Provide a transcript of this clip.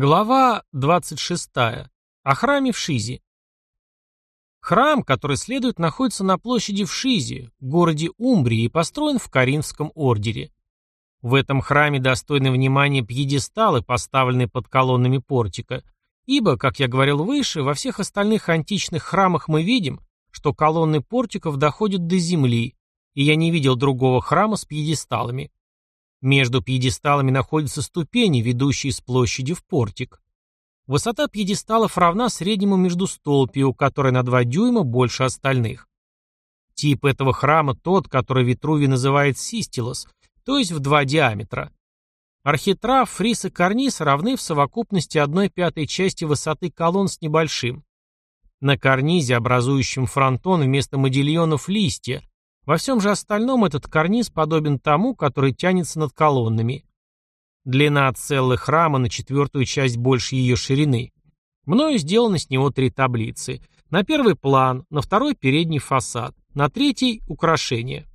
Глава 26. О храме в Шизе. Храм, который следует, находится на площади в Шизе, городе Умбрии, и построен в Каринском ордере. В этом храме достойны внимания пьедесталы, поставленные под колоннами портика, ибо, как я говорил выше, во всех остальных античных храмах мы видим, что колонны портиков доходят до земли, и я не видел другого храма с пьедесталами. Между пьедесталами находятся ступени, ведущие с площади в портик. Высота пьедесталов равна среднему междустолпию, которое на 2 дюйма больше остальных. Тип этого храма тот, который Витрувий называет систилос, то есть в два диаметра. Архитрав, фриз и карниз равны в совокупности 1 пятой части высоты колонн с небольшим. На карнизе, образующем фронтон вместо модильонов листья, во всем же остальном этот карниз подобен тому, который тянется над колоннами. Длина целых храма на четвертую часть больше ее ширины. Мною сделаны с него три таблицы. На первый план, на второй передний фасад, на третий – украшение.